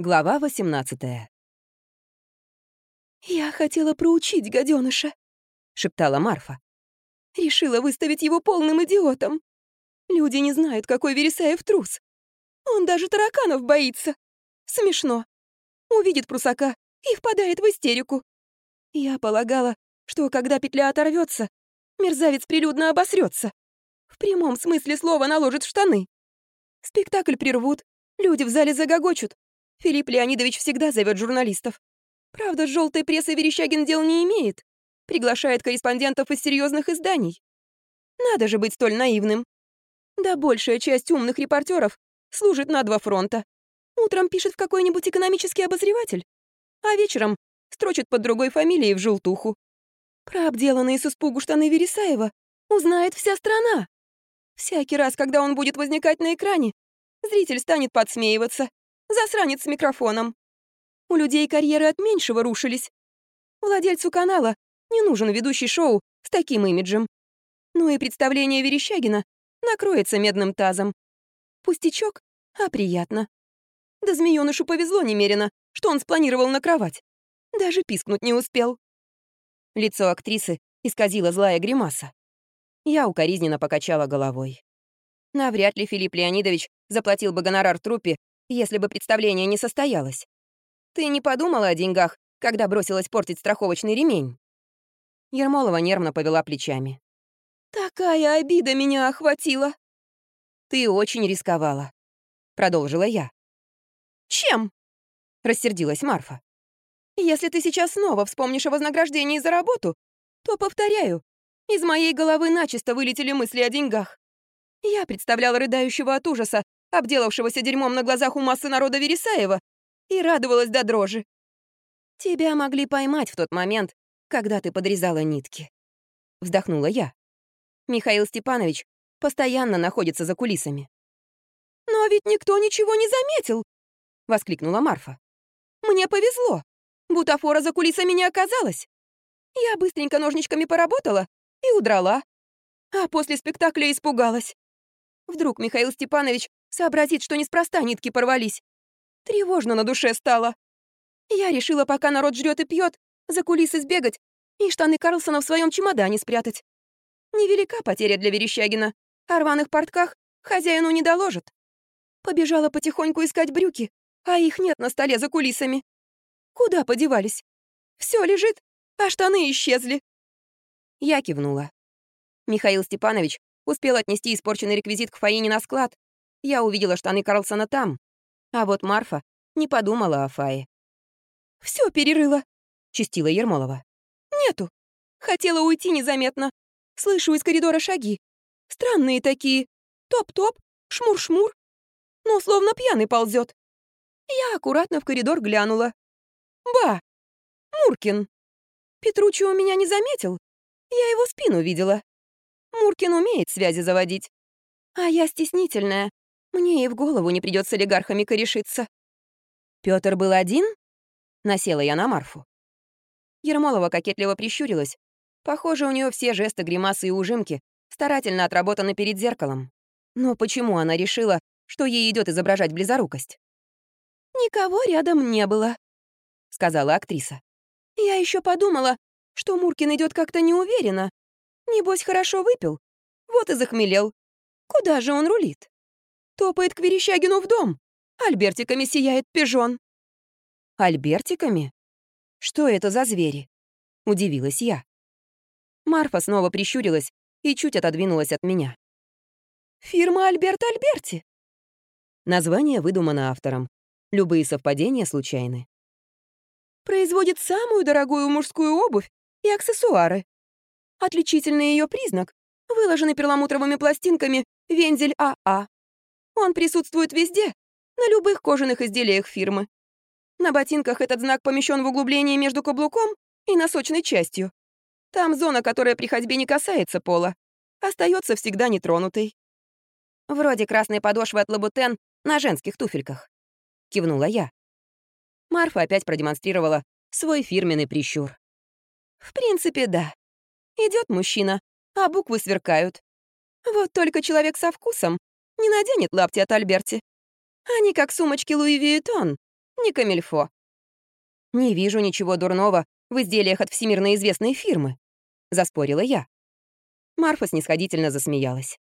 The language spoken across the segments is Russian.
Глава 18 «Я хотела проучить гаденыша», — шептала Марфа. «Решила выставить его полным идиотом. Люди не знают, какой Вересаев трус. Он даже тараканов боится. Смешно. Увидит прусака и впадает в истерику. Я полагала, что когда петля оторвется, мерзавец прилюдно обосрется. В прямом смысле слова наложит штаны. Спектакль прервут, люди в зале загогочут, Филипп Леонидович всегда зовет журналистов. Правда, желтой прессой Верещагин дел не имеет. Приглашает корреспондентов из серьезных изданий. Надо же быть столь наивным. Да большая часть умных репортеров служит на два фронта. Утром пишет в какой-нибудь экономический обозреватель, а вечером строчит под другой фамилией в желтуху. Про обделанные с испугу штаны Вересаева узнает вся страна. Всякий раз, когда он будет возникать на экране, зритель станет подсмеиваться. Засранец с микрофоном. У людей карьеры от меньшего рушились. Владельцу канала не нужен ведущий шоу с таким имиджем. Ну и представление Верещагина накроется медным тазом. Пустячок, а приятно. Да змеёнышу повезло немерено, что он спланировал на кровать. Даже пискнуть не успел. Лицо актрисы исказило злая гримаса. Я укоризненно покачала головой. Навряд ли Филипп Леонидович заплатил бы гонорар труппе если бы представление не состоялось. Ты не подумала о деньгах, когда бросилась портить страховочный ремень?» Ермолова нервно повела плечами. «Такая обида меня охватила!» «Ты очень рисковала», — продолжила я. «Чем?» — рассердилась Марфа. «Если ты сейчас снова вспомнишь о вознаграждении за работу, то, повторяю, из моей головы начисто вылетели мысли о деньгах. Я представляла рыдающего от ужаса обделавшегося дерьмом на глазах у массы народа Вересаева, и радовалась до дрожи. Тебя могли поймать в тот момент, когда ты подрезала нитки. Вздохнула я. Михаил Степанович постоянно находится за кулисами. «Но ведь никто ничего не заметил!» — воскликнула Марфа. «Мне повезло. Бутафора за кулисами не оказалось. Я быстренько ножничками поработала и удрала. А после спектакля испугалась. Вдруг Михаил Степанович Сообразит, что неспроста нитки порвались. Тревожно на душе стало. Я решила, пока народ жрет и пьет, за кулисы сбегать и штаны Карлсона в своем чемодане спрятать. Невелика потеря для Верещагина. О рваных портках хозяину не доложат. Побежала потихоньку искать брюки, а их нет на столе за кулисами. Куда подевались? Все лежит, а штаны исчезли. Я кивнула. Михаил Степанович успел отнести испорченный реквизит к Фаине на склад, я увидела штаны Карлсона там. А вот Марфа не подумала о Фае. Все перерыла», — чистила Ермолова. «Нету. Хотела уйти незаметно. Слышу из коридора шаги. Странные такие. Топ-топ, шмур-шмур. Ну, словно пьяный ползет. Я аккуратно в коридор глянула. Ба! Муркин. Петручи у меня не заметил. Я его спину видела. Муркин умеет связи заводить. А я стеснительная. Мне и в голову не придётся с олигархами корешиться. Пётр был один? Насела я на Марфу. Ермолова кокетливо прищурилась. Похоже, у неё все жесты, гримасы и ужимки старательно отработаны перед зеркалом. Но почему она решила, что ей идёт изображать близорукость? «Никого рядом не было», — сказала актриса. «Я ещё подумала, что Муркин идёт как-то неуверенно. Небось, хорошо выпил. Вот и захмелел. Куда же он рулит?» Топает к Верещагину в дом. Альбертиками сияет пижон. Альбертиками? Что это за звери? Удивилась я. Марфа снова прищурилась и чуть отодвинулась от меня. «Фирма Альберт Альберти». Название выдумано автором. Любые совпадения случайны. Производит самую дорогую мужскую обувь и аксессуары. Отличительный ее признак — выложенный перламутровыми пластинками вензель АА. Он присутствует везде, на любых кожаных изделиях фирмы. На ботинках этот знак помещен в углублении между каблуком и носочной частью. Там зона, которая при ходьбе не касается пола, остается всегда нетронутой. Вроде красной подошвы от Лабутен на женских туфельках. Кивнула я. Марфа опять продемонстрировала свой фирменный прищур. В принципе, да. Идет мужчина, а буквы сверкают. Вот только человек со вкусом не наденет лапти от Альберти. Они как сумочки Луи Виттон, не камильфо. «Не вижу ничего дурного в изделиях от всемирно известной фирмы», — заспорила я. Марфа снисходительно засмеялась.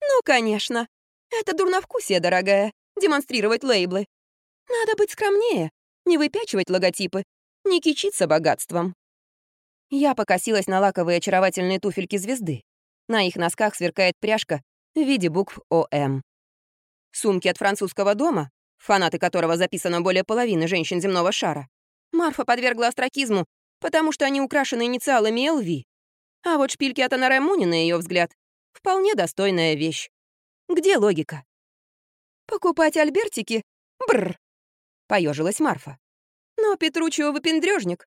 «Ну, конечно. Это дурновкусие, дорогая, демонстрировать лейблы. Надо быть скромнее, не выпячивать логотипы, не кичиться богатством». Я покосилась на лаковые очаровательные туфельки звезды. На их носках сверкает пряжка в виде букв ОМ. Сумки от французского дома, фанаты которого записано более половины женщин земного шара, Марфа подвергла астракизму, потому что они украшены инициалами ЛВ. А вот шпильки от Анаре Муни, на ее взгляд, вполне достойная вещь. Где логика? Покупать альбертики? Бррр. Поежилась Марфа. Но Петручио выпендрежник.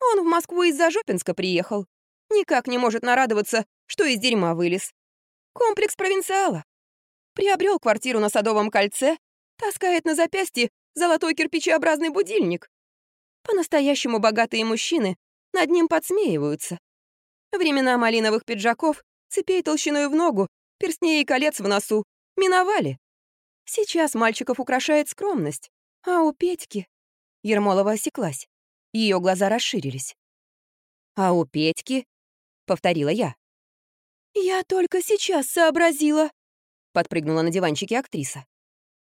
Он в Москву из-за Жопинска приехал. Никак не может нарадоваться, что из дерьма вылез. Комплекс провинциала. Приобрел квартиру на Садовом кольце, таскает на запястье золотой кирпичеобразный будильник. По-настоящему богатые мужчины над ним подсмеиваются. Времена малиновых пиджаков, цепей толщиной в ногу, перстней и колец в носу миновали. Сейчас мальчиков украшает скромность, а у Петьки... Ермолова осеклась. Ее глаза расширились. «А у Петьки?» — повторила я. «Я только сейчас сообразила», — подпрыгнула на диванчике актриса.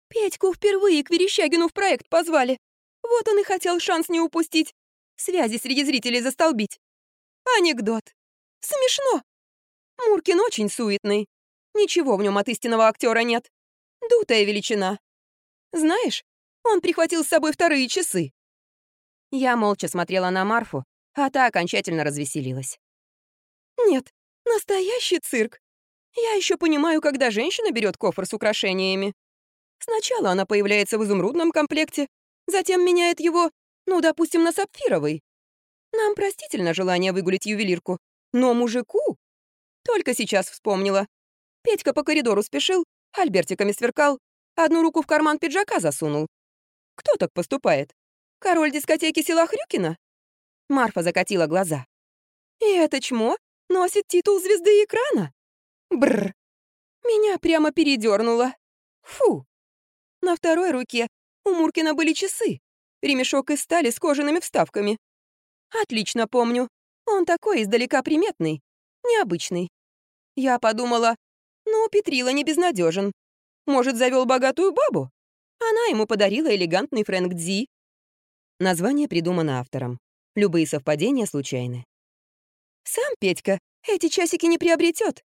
«Петьку впервые к Верещагину в проект позвали. Вот он и хотел шанс не упустить, связи среди зрителей застолбить. Анекдот. Смешно. Муркин очень суетный. Ничего в нем от истинного актера нет. Дутая величина. Знаешь, он прихватил с собой вторые часы. Я молча смотрела на Марфу, а та окончательно развеселилась. Нет, настоящий цирк. Я еще понимаю, когда женщина берет кофр с украшениями. Сначала она появляется в изумрудном комплекте, Затем меняет его, ну, допустим, на сапфировый. Нам простительно желание выгулить ювелирку, но мужику... Только сейчас вспомнила. Петька по коридору спешил, альбертиками сверкал, одну руку в карман пиджака засунул. Кто так поступает? Король дискотеки села Хрюкина? Марфа закатила глаза. И это чмо носит титул звезды экрана? Бррр. Меня прямо передернуло. Фу. На второй руке у Муркина были часы, ремешок из стали с кожаными вставками. Отлично помню. Он такой издалека приметный, необычный. Я подумала, ну, Петрила не безнадежен. Может, завел богатую бабу? Она ему подарила элегантный Фрэнк Дзи. Название придумано автором. Любые совпадения случайны. Сам Петька эти часики не приобретет.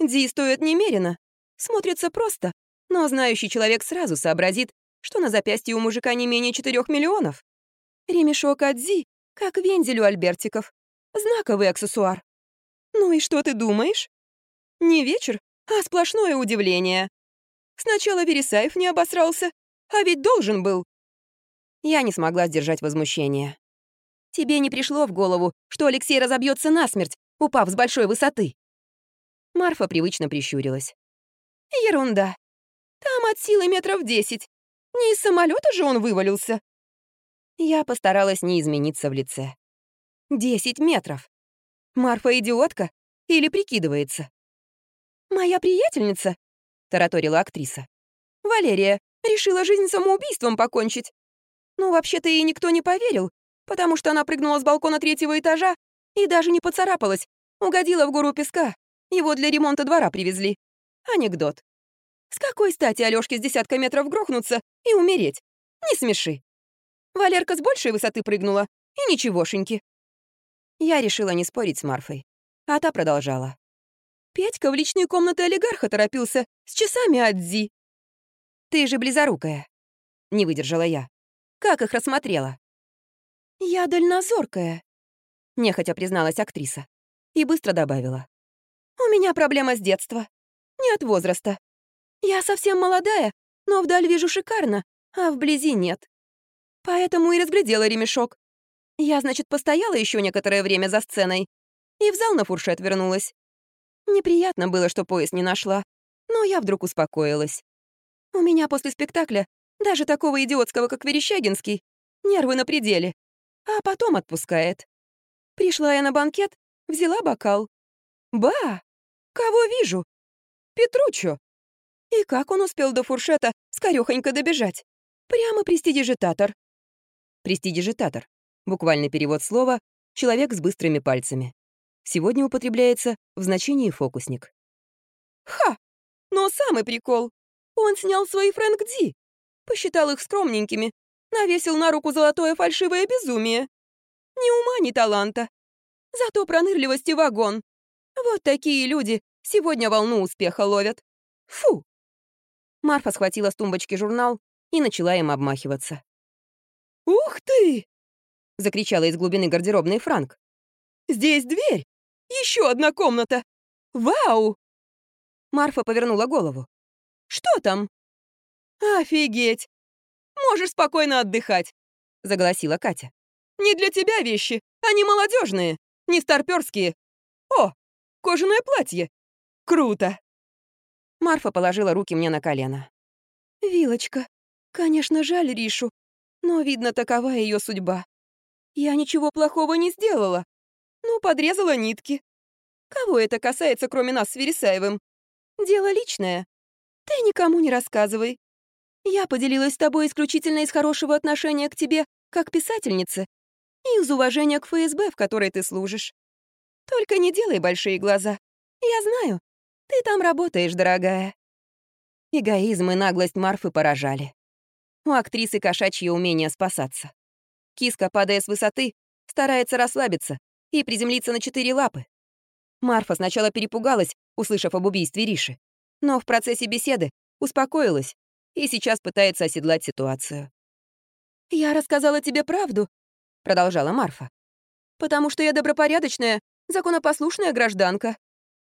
Ди стоят немерено. Смотрится просто, но знающий человек сразу сообразит, что на запястье у мужика не менее четырех миллионов. Ремешок от Зи, как вензель у альбертиков. Знаковый аксессуар. Ну и что ты думаешь? Не вечер, а сплошное удивление. Сначала Вересаев не обосрался, а ведь должен был. Я не смогла сдержать возмущение. Тебе не пришло в голову, что Алексей разобьется насмерть, упав с большой высоты? Марфа привычно прищурилась. Ерунда. Там от силы метров десять. Не из самолета же он вывалился. Я постаралась не измениться в лице. Десять метров. Марфа идиотка или прикидывается? «Моя приятельница», — тараторила актриса, «Валерия решила жизнь самоубийством покончить. Ну, вообще-то ей никто не поверил, потому что она прыгнула с балкона третьего этажа и даже не поцарапалась, угодила в гору песка. Его для ремонта двора привезли. Анекдот. С какой стати Алёшке с десятка метров грохнуться и умереть? Не смеши. Валерка с большей высоты прыгнула, и ничегошеньки. Я решила не спорить с Марфой, а та продолжала. Петька в личные комнаты олигарха торопился с часами от Зи. «Ты же близорукая», — не выдержала я. «Как их рассмотрела?» «Я дальнозоркая», — нехотя призналась актриса и быстро добавила. «У меня проблема с детства, не от возраста. Я совсем молодая, но вдаль вижу шикарно, а вблизи нет. Поэтому и разглядела ремешок. Я, значит, постояла еще некоторое время за сценой и в зал на фуршет вернулась. Неприятно было, что поезд не нашла, но я вдруг успокоилась. У меня после спектакля, даже такого идиотского, как Верещагинский, нервы на пределе, а потом отпускает. Пришла я на банкет, взяла бокал. Ба! Кого вижу? Петручо! И как он успел до фуршета скорёхонько добежать? Прямо престидижитатор. Престидижитатор. Буквальный перевод слова «человек с быстрыми пальцами». Сегодня употребляется в значении «фокусник». Ха! Но самый прикол. Он снял свои Фрэнк Ди. Посчитал их скромненькими. Навесил на руку золотое фальшивое безумие. Ни ума, ни таланта. Зато пронырливости вагон. Вот такие люди сегодня волну успеха ловят. Фу! Марфа схватила с тумбочки журнал и начала им обмахиваться. «Ух ты!» — закричала из глубины гардеробной Франк. «Здесь дверь! Еще одна комната! Вау!» Марфа повернула голову. «Что там?» «Офигеть! Можешь спокойно отдыхать!» — заголосила Катя. «Не для тебя вещи, они молодежные, не старперские. О, кожаное платье! Круто!» Марфа положила руки мне на колено. «Вилочка, конечно, жаль Ришу, но, видно, такова ее судьба. Я ничего плохого не сделала. Ну, подрезала нитки. Кого это касается, кроме нас с Вересаевым? Дело личное. Ты никому не рассказывай. Я поделилась с тобой исключительно из хорошего отношения к тебе, как писательнице, и из уважения к ФСБ, в которой ты служишь. Только не делай большие глаза. Я знаю, ты там работаешь, дорогая». Эгоизм и наглость Марфы поражали. У актрисы кошачье умение спасаться. Киска, падая с высоты, старается расслабиться и приземлиться на четыре лапы. Марфа сначала перепугалась, услышав об убийстве Риши, но в процессе беседы успокоилась и сейчас пытается оседлать ситуацию. «Я рассказала тебе правду», — продолжала Марфа, «потому что я добропорядочная, законопослушная гражданка.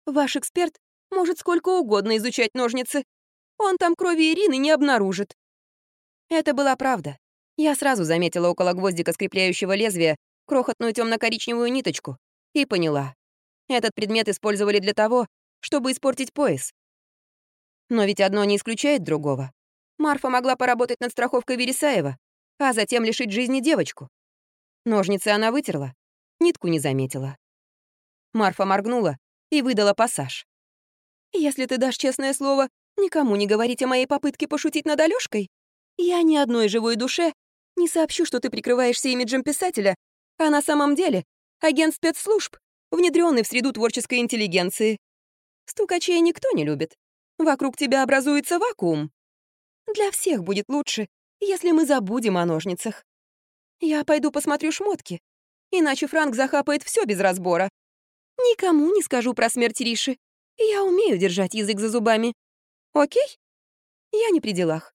Ваш эксперт может сколько угодно изучать ножницы. Он там крови Ирины не обнаружит. Это была правда. Я сразу заметила около гвоздика скрепляющего лезвия крохотную темно-коричневую ниточку и поняла. Этот предмет использовали для того, чтобы испортить пояс. Но ведь одно не исключает другого. Марфа могла поработать над страховкой Вересаева, а затем лишить жизни девочку. Ножницы она вытерла, нитку не заметила. Марфа моргнула и выдала пассаж. «Если ты дашь честное слово никому не говорить о моей попытке пошутить над Алёшкой, я ни одной живой душе не сообщу, что ты прикрываешься имиджем писателя, а на самом деле агент спецслужб, внедренный в среду творческой интеллигенции. Стукачей никто не любит. Вокруг тебя образуется вакуум. Для всех будет лучше, если мы забудем о ножницах. Я пойду посмотрю шмотки, иначе Франк захапает все без разбора. Никому не скажу про смерть Риши. Я умею держать язык за зубами. Окей? Я не при делах.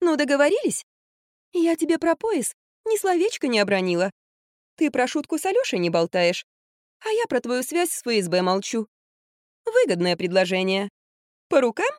Ну, договорились? Я тебе про пояс ни словечко не обронила. Ты про шутку с Алёшей не болтаешь, а я про твою связь с ФСБ молчу. Выгодное предложение. По рукам?